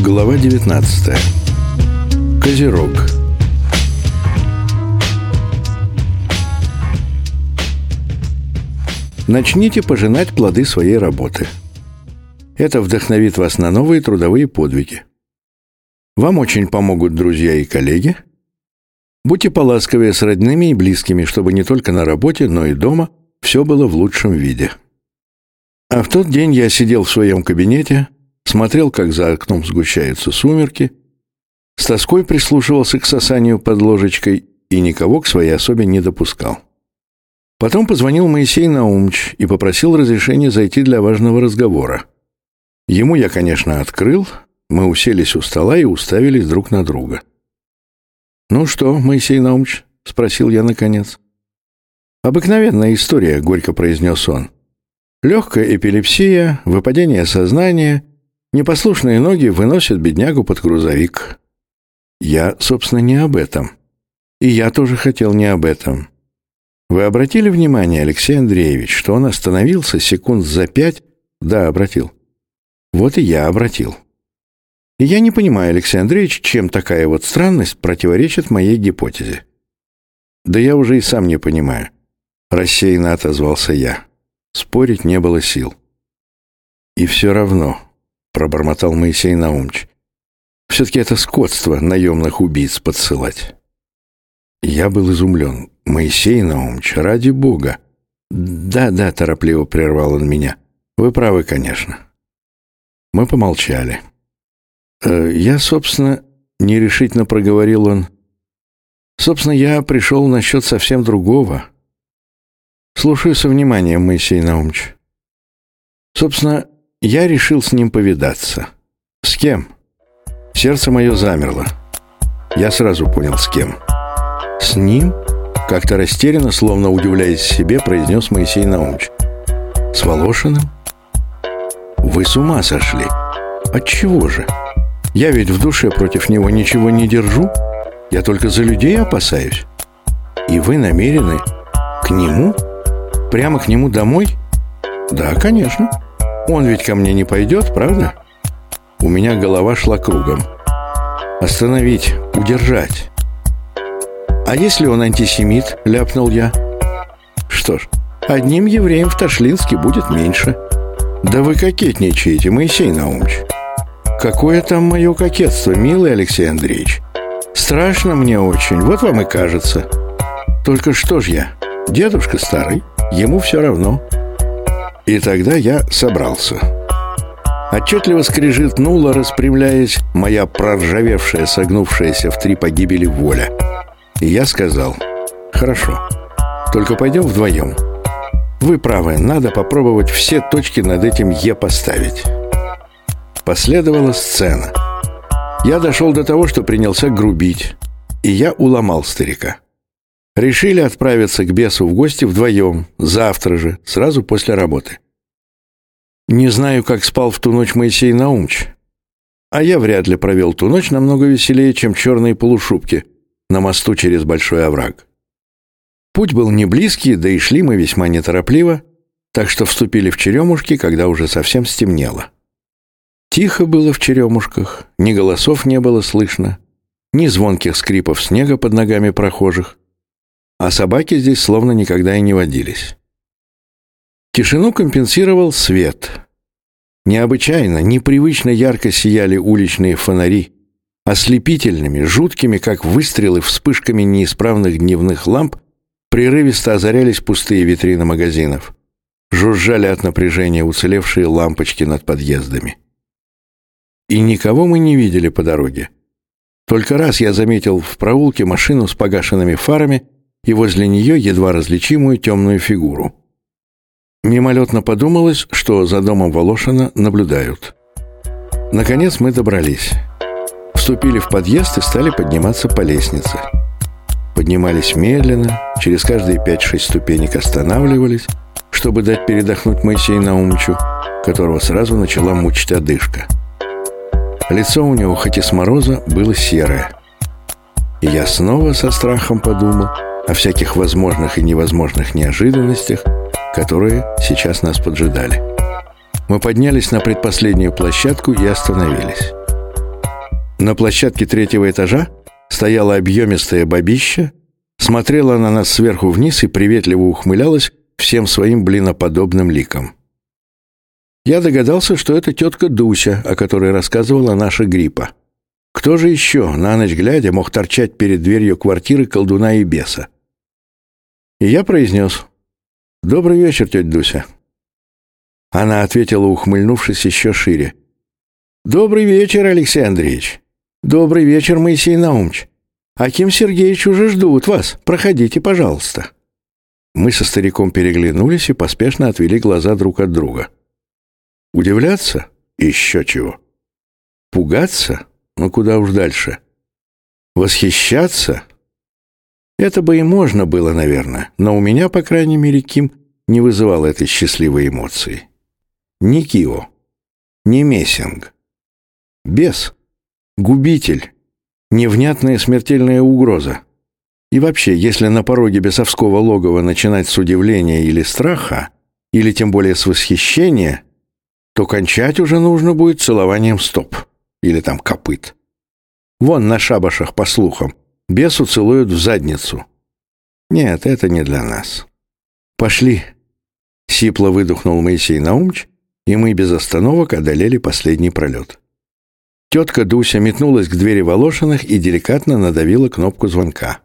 Глава 19. Козерог. Начните пожинать плоды своей работы. Это вдохновит вас на новые трудовые подвиги. Вам очень помогут друзья и коллеги. Будьте поласковее с родными и близкими, чтобы не только на работе, но и дома все было в лучшем виде. А в тот день я сидел в своем кабинете, смотрел, как за окном сгущаются сумерки, с тоской прислушивался к сосанию под ложечкой и никого к своей особе не допускал. Потом позвонил Моисей Наумч и попросил разрешения зайти для важного разговора. Ему я, конечно, открыл, мы уселись у стола и уставились друг на друга. «Ну что, Моисей Наумч?» — спросил я наконец. «Обыкновенная история», — горько произнес он. «Легкая эпилепсия, выпадение сознания, Непослушные ноги выносят беднягу под грузовик. Я, собственно, не об этом. И я тоже хотел не об этом. Вы обратили внимание, Алексей Андреевич, что он остановился секунд за пять? Да, обратил. Вот и я обратил. И я не понимаю, Алексей Андреевич, чем такая вот странность противоречит моей гипотезе. Да я уже и сам не понимаю. Рассеянно отозвался я. Спорить не было сил. И все равно, — пробормотал Моисей Наумч. «Все-таки это скотство наемных убийц подсылать». Я был изумлен. «Моисей Наумч, ради бога!» «Да-да», — торопливо прервал он меня. «Вы правы, конечно». Мы помолчали. «Э, «Я, собственно, нерешительно проговорил он. Собственно, я пришел насчет совсем другого. Слушаю со вниманием, Моисей Наумч. Собственно, я решил с ним повидаться. С кем? Сердце мое замерло. Я сразу понял, с кем. С ним? Как-то растерянно, словно удивляясь себе, произнес Моисей Наумович. С Волошиным? Вы с ума сошли. Отчего же? Я ведь в душе против него ничего не держу. Я только за людей опасаюсь. И вы намерены к нему? Прямо к нему домой? Да, конечно. Он ведь ко мне не пойдет, правда? У меня голова шла кругом. Остановить, удержать. А если он антисемит, ляпнул я. Что ж, одним евреем в Ташлинске будет меньше. Да вы кокетничаете, Моисей Наумович. Какое там мое кокетство, милый Алексей Андреевич. Страшно мне очень, вот вам и кажется. Только что ж я, дедушка старый, ему все равно. И тогда я собрался. Отчетливо скрежетнула, распрямляясь, моя проржавевшая, согнувшаяся в три погибели воля. И я сказал, «Хорошо, только пойдем вдвоем. Вы правы, надо попробовать все точки над этим «е» поставить». Последовала сцена. Я дошел до того, что принялся грубить, и я уломал старика. Решили отправиться к бесу в гости вдвоем, завтра же, сразу после работы. Не знаю, как спал в ту ночь Моисей Наумч, а я вряд ли провел ту ночь намного веселее, чем черные полушубки на мосту через Большой овраг. Путь был не близкий, да и шли мы весьма неторопливо, так что вступили в черемушки, когда уже совсем стемнело. Тихо было в черемушках, ни голосов не было слышно, ни звонких скрипов снега под ногами прохожих а собаки здесь словно никогда и не водились. Тишину компенсировал свет. Необычайно, непривычно ярко сияли уличные фонари, ослепительными, жуткими, как выстрелы вспышками неисправных дневных ламп, прерывисто озарялись пустые витрины магазинов. Жужжали от напряжения уцелевшие лампочки над подъездами. И никого мы не видели по дороге. Только раз я заметил в проулке машину с погашенными фарами и возле нее едва различимую темную фигуру. Мимолетно подумалось, что за домом Волошина наблюдают. Наконец мы добрались. Вступили в подъезд и стали подниматься по лестнице. Поднимались медленно, через каждые 5-6 ступенек останавливались, чтобы дать передохнуть Моисею Наумчу, которого сразу начала мучить одышка. Лицо у него, хоть и с мороза, было серое. И я снова со страхом подумал — о всяких возможных и невозможных неожиданностях, которые сейчас нас поджидали. Мы поднялись на предпоследнюю площадку и остановились. На площадке третьего этажа стояла объемистая бабища, смотрела на нас сверху вниз и приветливо ухмылялась всем своим блиноподобным ликом. Я догадался, что это тетка Дуся, о которой рассказывала наша гриппа. Кто же еще, на ночь глядя, мог торчать перед дверью квартиры колдуна и беса? И я произнес «Добрый вечер, тетя Дуся». Она ответила, ухмыльнувшись еще шире. «Добрый вечер, Алексей Андреевич. Добрый вечер, Моисей Наумович. Аким Сергеевич уже ждут вас. Проходите, пожалуйста». Мы со стариком переглянулись и поспешно отвели глаза друг от друга. Удивляться? Еще чего. Пугаться? Ну куда уж дальше. Восхищаться? Это бы и можно было, наверное, но у меня, по крайней мере, Ким не вызывал этой счастливой эмоции. Ни Кио, ни Мессинг. Бес, губитель, невнятная смертельная угроза. И вообще, если на пороге бесовского логова начинать с удивления или страха, или тем более с восхищения, то кончать уже нужно будет целованием стоп или там копыт. Вон на шабашах, по слухам, бесу целуют в задницу. Нет, это не для нас. Пошли. Сипло выдохнул Моисей Наумч, и мы без остановок одолели последний пролет. Тетка Дуся метнулась к двери Волошиных и деликатно надавила кнопку звонка.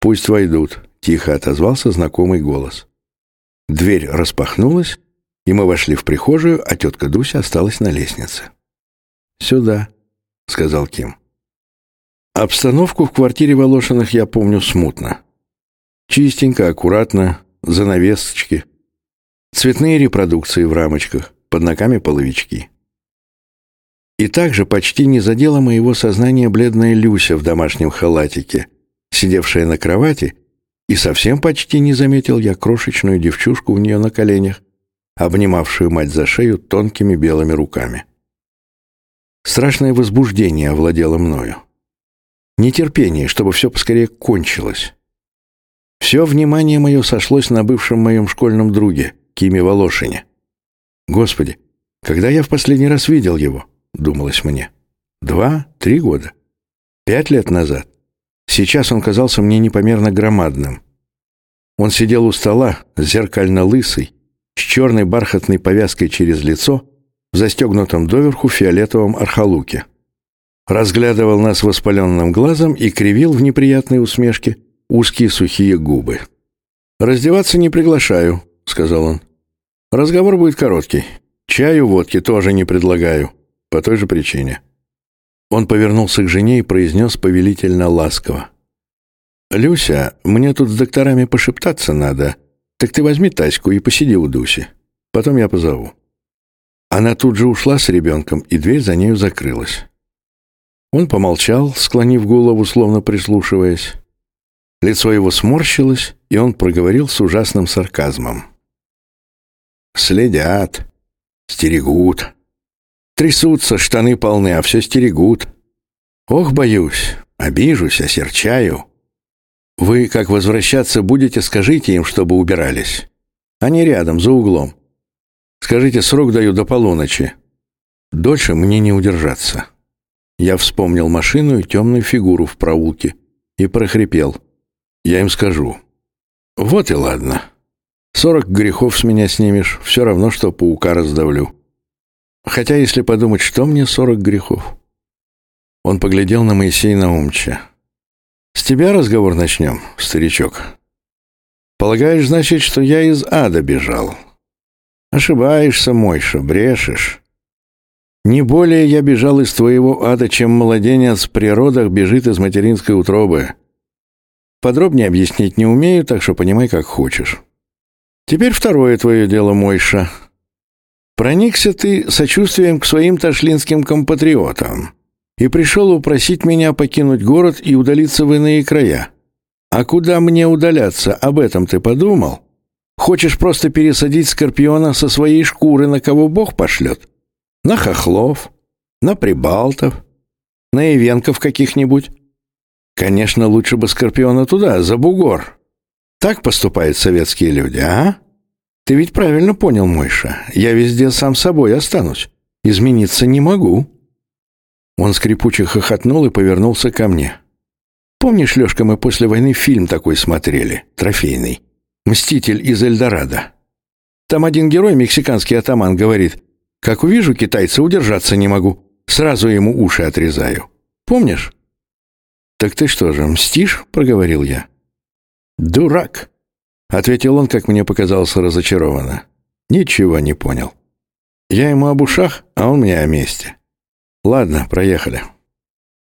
«Пусть войдут», — тихо отозвался знакомый голос. Дверь распахнулась, и мы вошли в прихожую, а тетка Дуся осталась на лестнице. «Сюда», — сказал Ким. Обстановку в квартире Волошиных я помню смутно. Чистенько, аккуратно, занавесочки, цветные репродукции в рамочках, под ногами половички. И также почти не задела моего сознания бледная Люся в домашнем халатике — сидевшая на кровати, и совсем почти не заметил я крошечную девчушку у нее на коленях, обнимавшую мать за шею тонкими белыми руками. Страшное возбуждение овладело мною. Нетерпение, чтобы все поскорее кончилось. Все внимание мое сошлось на бывшем моем школьном друге, Киме Волошине. Господи, когда я в последний раз видел его, думалось мне. Два, три года. Пять лет назад. Сейчас он казался мне непомерно громадным. Он сидел у стола, зеркально лысый, с черной бархатной повязкой через лицо, в застегнутом доверху фиолетовом архалуке. Разглядывал нас воспаленным глазом и кривил в неприятной усмешке узкие сухие губы. «Раздеваться не приглашаю», — сказал он. «Разговор будет короткий. Чаю, водки тоже не предлагаю. По той же причине». Он повернулся к жене и произнес повелительно ласково. «Люся, мне тут с докторами пошептаться надо. Так ты возьми Таську и посиди у Дуси. Потом я позову». Она тут же ушла с ребенком, и дверь за нею закрылась. Он помолчал, склонив голову, словно прислушиваясь. Лицо его сморщилось, и он проговорил с ужасным сарказмом. «Следят, стерегут». Трясутся, штаны полны, а все стерегут. Ох, боюсь, обижусь, осерчаю. Вы, как возвращаться будете, скажите им, чтобы убирались. Они рядом, за углом. Скажите, срок даю до полуночи. Дольше мне не удержаться. Я вспомнил машину и темную фигуру в проулке и прохрипел. Я им скажу. Вот и ладно. Сорок грехов с меня снимешь, все равно, что паука раздавлю. Хотя, если подумать, что мне сорок грехов? Он поглядел на Моисея Наумча. «С тебя разговор начнем, старичок. Полагаешь, значит, что я из ада бежал? Ошибаешься, Мойша, брешешь. Не более я бежал из твоего ада, чем младенец в природах бежит из материнской утробы. Подробнее объяснить не умею, так что понимай, как хочешь. Теперь второе твое дело, Мойша. Проникся ты сочувствием к своим ташлинским компатриотам и пришел упросить меня покинуть город и удалиться в иные края. А куда мне удаляться, об этом ты подумал? Хочешь просто пересадить Скорпиона со своей шкуры на кого Бог пошлет? На хохлов, на прибалтов, на ивенков каких-нибудь? Конечно, лучше бы Скорпиона туда, за бугор. Так поступают советские люди, а? Ты ведь правильно понял, Мойша. Я везде сам собой останусь. Измениться не могу. Он скрипуче хохотнул и повернулся ко мне. «Помнишь, Лешка, мы после войны фильм такой смотрели, трофейный? «Мститель из Эльдорадо». Там один герой, мексиканский атаман, говорит, «Как увижу китайца, удержаться не могу. Сразу ему уши отрезаю. Помнишь?» «Так ты что же, мстишь?» — проговорил я. «Дурак!» — ответил он, как мне показалось, разочарованно. Ничего не понял. Я ему об ушах, а он мне о месте. Ладно, проехали.